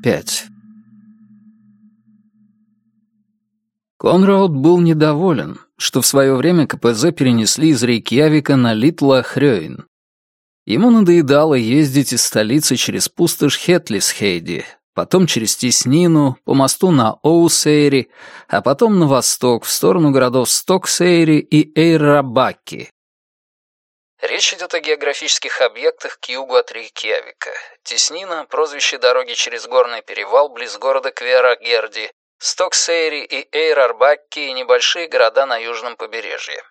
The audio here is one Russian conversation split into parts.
5 Конрауд был недоволен, что в свое время КПЗ перенесли из Рейкьявика на Литла Хрёин. Ему надоедало ездить из столицы через пустошь Хетлисхейди, потом через Теснину, по мосту на Оусейри, а потом на восток, в сторону городов Стоксейри и Эйрабаки. Речь идет о географических объектах к югу от Рейкьявика. Теснина — прозвище дороги через горный перевал близ города Квера-Герди, Стоксейри и Эйрарбакки и небольшие города на южном побережье.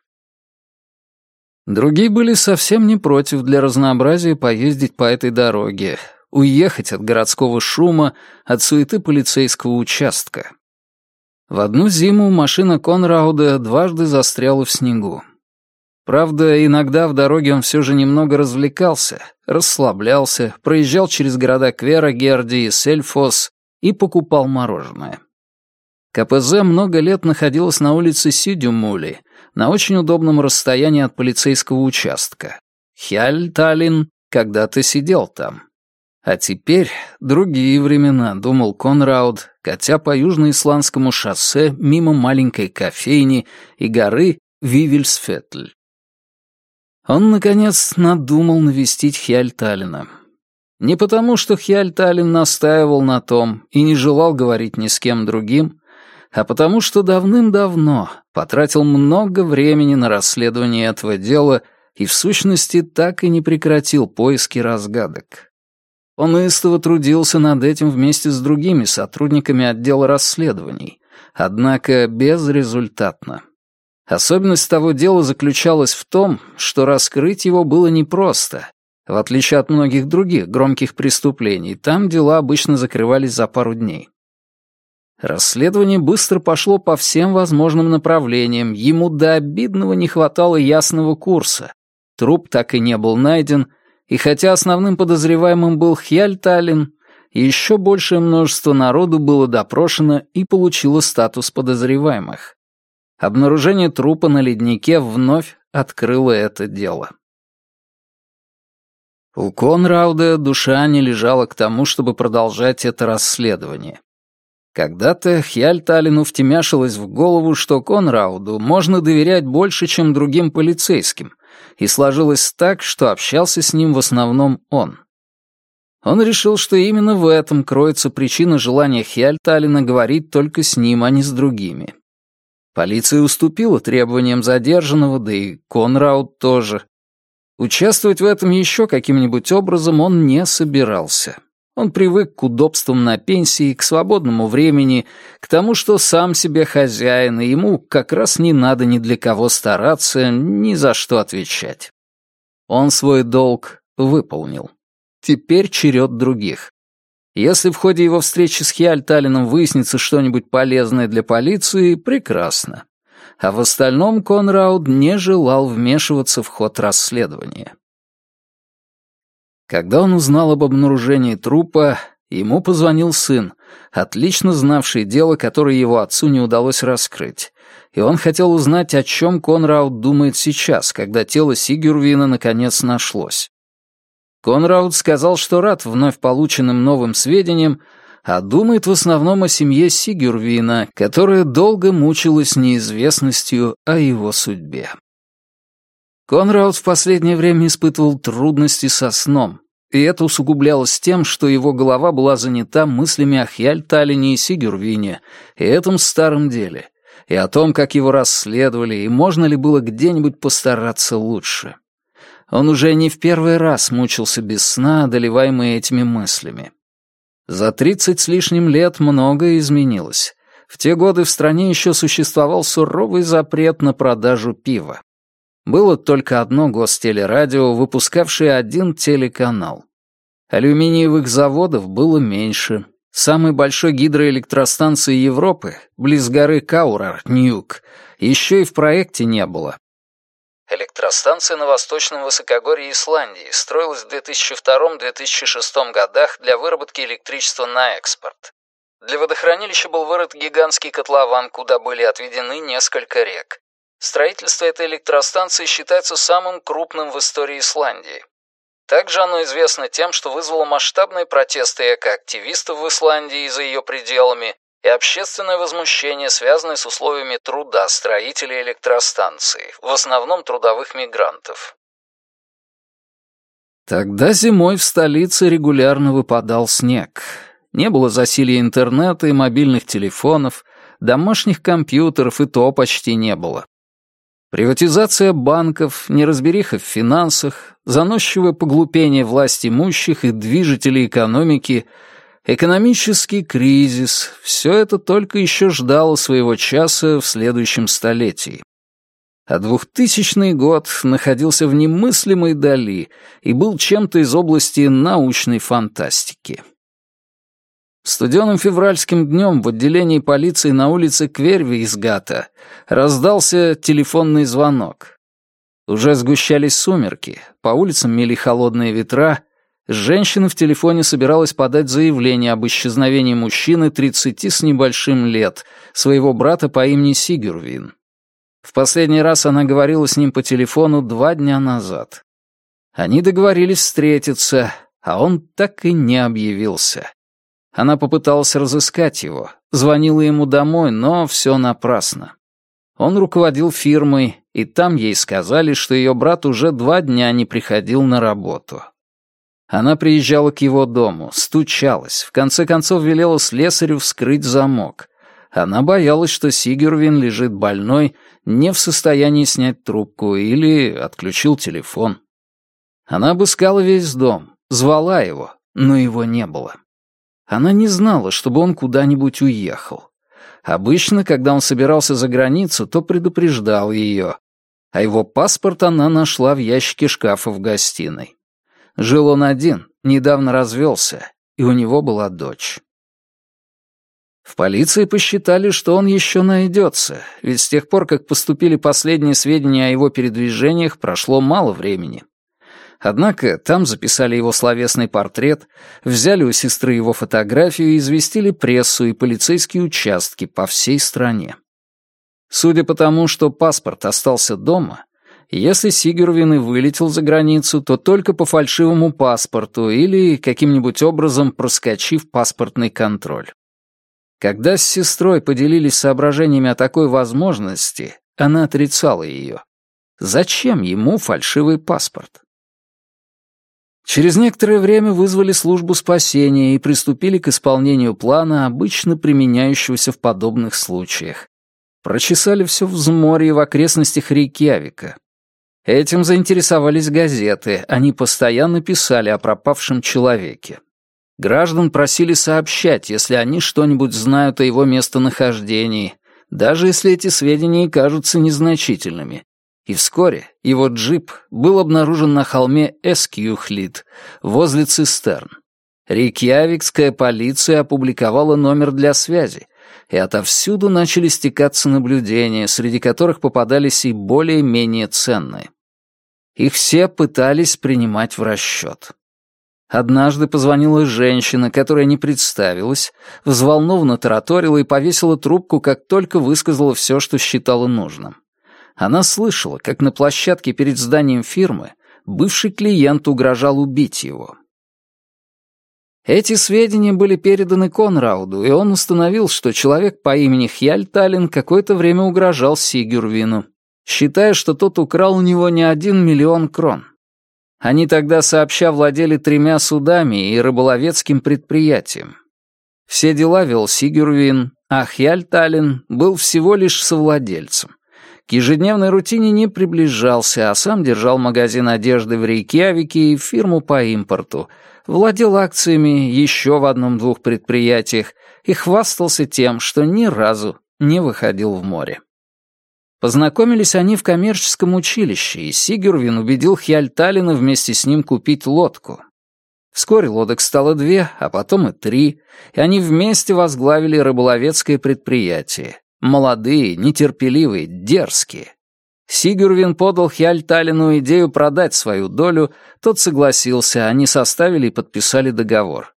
Другие были совсем не против для разнообразия поездить по этой дороге, уехать от городского шума, от суеты полицейского участка. В одну зиму машина Конрауда дважды застряла в снегу. Правда, иногда в дороге он все же немного развлекался, расслаблялся, проезжал через города Квера, Герди и Сельфос и покупал мороженое. КПЗ много лет находилась на улице Сидюмули, на очень удобном расстоянии от полицейского участка. Хяльталин когда-то сидел там. А теперь другие времена, думал Конрауд, катя по южно-исландскому шоссе мимо маленькой кофейни и горы Вивельсфетль. Он, наконец, надумал навестить Хьяльталина. Не потому, что Хьяльталин настаивал на том и не желал говорить ни с кем другим, а потому что давным-давно потратил много времени на расследование этого дела и в сущности так и не прекратил поиски разгадок. Он истово трудился над этим вместе с другими сотрудниками отдела расследований, однако безрезультатно. Особенность того дела заключалась в том, что раскрыть его было непросто. В отличие от многих других громких преступлений, там дела обычно закрывались за пару дней. Расследование быстро пошло по всем возможным направлениям, ему до обидного не хватало ясного курса. Труп так и не был найден, и хотя основным подозреваемым был Хьяльталин, еще большее множество народу было допрошено и получило статус подозреваемых. Обнаружение трупа на леднике вновь открыло это дело. У Конрауда душа не лежала к тому, чтобы продолжать это расследование. Когда-то Хьяльталину втемяшилось в голову, что Конрауду можно доверять больше, чем другим полицейским, и сложилось так, что общался с ним в основном он. Он решил, что именно в этом кроется причина желания Хьяльталина говорить только с ним, а не с другими. Полиция уступила требованиям задержанного, да и Конрауд тоже. Участвовать в этом еще каким-нибудь образом он не собирался. Он привык к удобствам на пенсии, к свободному времени, к тому, что сам себе хозяин, и ему как раз не надо ни для кого стараться, ни за что отвечать. Он свой долг выполнил. Теперь черед других. Если в ходе его встречи с Хиальталином выяснится что-нибудь полезное для полиции, прекрасно. А в остальном Конрауд не желал вмешиваться в ход расследования. Когда он узнал об обнаружении трупа, ему позвонил сын, отлично знавший дело, которое его отцу не удалось раскрыть, и он хотел узнать, о чем Конрауд думает сейчас, когда тело Сигюрвина наконец нашлось. Конрауд сказал, что рад вновь полученным новым сведениям, а думает в основном о семье Сигюрвина, которая долго мучилась неизвестностью о его судьбе. Конрауд в последнее время испытывал трудности со сном, и это усугублялось тем, что его голова была занята мыслями о Хьяльталине и Сигюрвине, и этом старом деле, и о том, как его расследовали, и можно ли было где-нибудь постараться лучше. Он уже не в первый раз мучился без сна, одолеваемый этими мыслями. За тридцать с лишним лет многое изменилось. В те годы в стране еще существовал суровый запрет на продажу пива. Было только одно гостелерадио, выпускавшее один телеканал. Алюминиевых заводов было меньше. Самой большой гидроэлектростанции Европы, близ горы Каурар, Ньюк, еще и в проекте не было. Электростанция на восточном высокогорье Исландии строилась в 2002-2006 годах для выработки электричества на экспорт. Для водохранилища был вырыт гигантский котлован, куда были отведены несколько рек. Строительство этой электростанции считается самым крупным в истории Исландии. Также оно известно тем, что вызвало масштабные протесты экоактивистов в Исландии и за ее пределами и общественное возмущение, связанное с условиями труда строителей электростанций, в основном трудовых мигрантов. Тогда зимой в столице регулярно выпадал снег. Не было засилия интернета и мобильных телефонов, домашних компьютеров и то почти не было. Приватизация банков, неразбериха в финансах, заносчивое поглупение власть имущих и движителей экономики, экономический кризис — все это только еще ждало своего часа в следующем столетии. А двухтысячный год находился в немыслимой дали и был чем-то из области научной фантастики. Студеным февральским днем в отделении полиции на улице Кверви из Гата раздался телефонный звонок. Уже сгущались сумерки, по улицам мели холодные ветра, женщина в телефоне собиралась подать заявление об исчезновении мужчины 30 с небольшим лет, своего брата по имени Сигюрвин. В последний раз она говорила с ним по телефону два дня назад. Они договорились встретиться, а он так и не объявился. Она попыталась разыскать его, звонила ему домой, но все напрасно. Он руководил фирмой, и там ей сказали, что ее брат уже два дня не приходил на работу. Она приезжала к его дому, стучалась, в конце концов велела слесарю вскрыть замок. Она боялась, что Сигервин лежит больной, не в состоянии снять трубку или отключил телефон. Она обыскала весь дом, звала его, но его не было. Она не знала, чтобы он куда-нибудь уехал. Обычно, когда он собирался за границу, то предупреждал ее. А его паспорт она нашла в ящике шкафа в гостиной. Жил он один, недавно развелся, и у него была дочь. В полиции посчитали, что он еще найдется, ведь с тех пор, как поступили последние сведения о его передвижениях, прошло мало времени. Однако там записали его словесный портрет, взяли у сестры его фотографию и известили прессу и полицейские участки по всей стране. Судя по тому, что паспорт остался дома, если Сигервин и вылетел за границу, то только по фальшивому паспорту или каким-нибудь образом проскочив паспортный контроль. Когда с сестрой поделились соображениями о такой возможности, она отрицала ее. Зачем ему фальшивый паспорт? Через некоторое время вызвали службу спасения и приступили к исполнению плана, обычно применяющегося в подобных случаях. Прочесали все взморье в окрестностях Рейкьявика. Этим заинтересовались газеты, они постоянно писали о пропавшем человеке. Граждан просили сообщать, если они что-нибудь знают о его местонахождении, даже если эти сведения кажутся незначительными, и вскоре его джип был обнаружен на холме Эскьюхлит, возле цистерн. Рейкьявикская полиция опубликовала номер для связи, и отовсюду начали стекаться наблюдения, среди которых попадались и более-менее ценные. Их все пытались принимать в расчет. Однажды позвонила женщина, которая не представилась, взволнованно тараторила и повесила трубку, как только высказала все, что считала нужным. Она слышала, как на площадке перед зданием фирмы бывший клиент угрожал убить его. Эти сведения были переданы Конрауду, и он установил, что человек по имени Хьяльталин какое-то время угрожал Сигюрвину, считая, что тот украл у него не один миллион крон. Они тогда сообща владели тремя судами и рыболовецким предприятием. Все дела вел Сигюрвин, а Хьяльталин был всего лишь совладельцем. К ежедневной рутине не приближался, а сам держал магазин одежды в Рейкьявике и фирму по импорту, владел акциями еще в одном-двух предприятиях и хвастался тем, что ни разу не выходил в море. Познакомились они в коммерческом училище, и Сигюрвин убедил Хьяльталина вместе с ним купить лодку. Вскоре лодок стало две, а потом и три, и они вместе возглавили рыболовецкое предприятие. Молодые, нетерпеливые, дерзкие. Сигурвин подал Хьяльталину идею продать свою долю, тот согласился, они составили и подписали договор.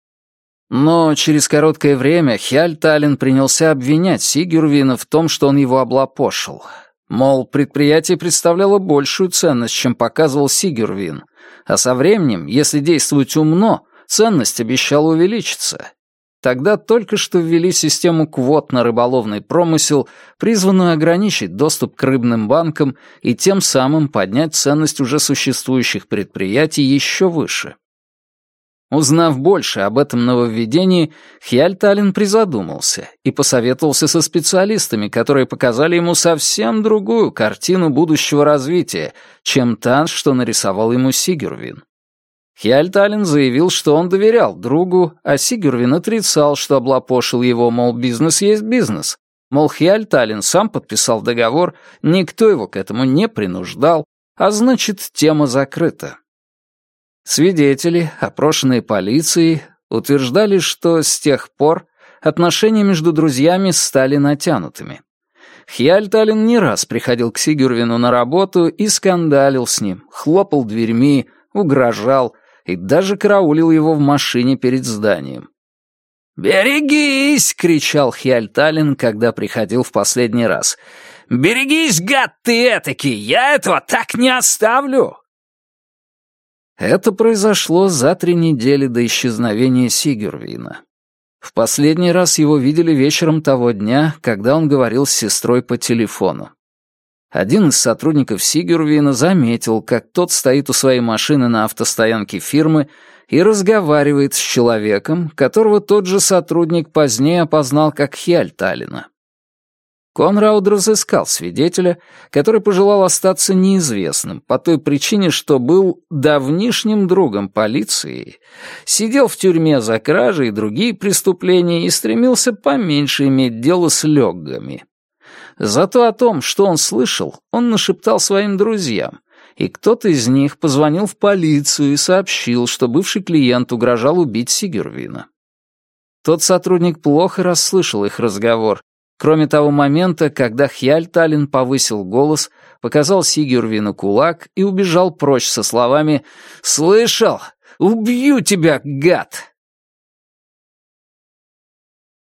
Но через короткое время Хьяльталин принялся обвинять Сигурвина в том, что он его облапошил. Мол, предприятие представляло большую ценность, чем показывал Сигюрвин, а со временем, если действовать умно, ценность обещала увеличиться. Тогда только что ввели систему квот на рыболовный промысел, призванную ограничить доступ к рыбным банкам и тем самым поднять ценность уже существующих предприятий еще выше. Узнав больше об этом нововведении, Хьяльталин призадумался и посоветовался со специалистами, которые показали ему совсем другую картину будущего развития, чем та, что нарисовал ему Сигюрвин. Хьяльталин заявил, что он доверял другу, а Сигюрвин отрицал, что облапошил его, мол, бизнес есть бизнес. Мол, Хьяльталин сам подписал договор, никто его к этому не принуждал, а значит, тема закрыта. Свидетели, опрошенные полицией, утверждали, что с тех пор отношения между друзьями стали натянутыми. Хьяльталин не раз приходил к Сигюрвину на работу и скандалил с ним, хлопал дверьми, угрожал и даже караулил его в машине перед зданием. «Берегись!» — кричал Хьяльталин, когда приходил в последний раз. «Берегись, гад ты этакий! Я этого так не оставлю!» Это произошло за три недели до исчезновения Сигюрвина. В последний раз его видели вечером того дня, когда он говорил с сестрой по телефону. Один из сотрудников Сигюрвина заметил, как тот стоит у своей машины на автостоянке фирмы и разговаривает с человеком, которого тот же сотрудник позднее опознал как Хьяльталина. Конрауд разыскал свидетеля, который пожелал остаться неизвестным по той причине, что был давнишним другом полиции, сидел в тюрьме за кражи и другие преступления и стремился поменьше иметь дело с леггами. Зато о том, что он слышал, он нашептал своим друзьям, и кто-то из них позвонил в полицию и сообщил, что бывший клиент угрожал убить Сигервина. Тот сотрудник плохо расслышал их разговор Кроме того момента, когда Хьяльталин повысил голос, показал Сигюрвину кулак и убежал прочь со словами «Слышал? Убью тебя, гад!»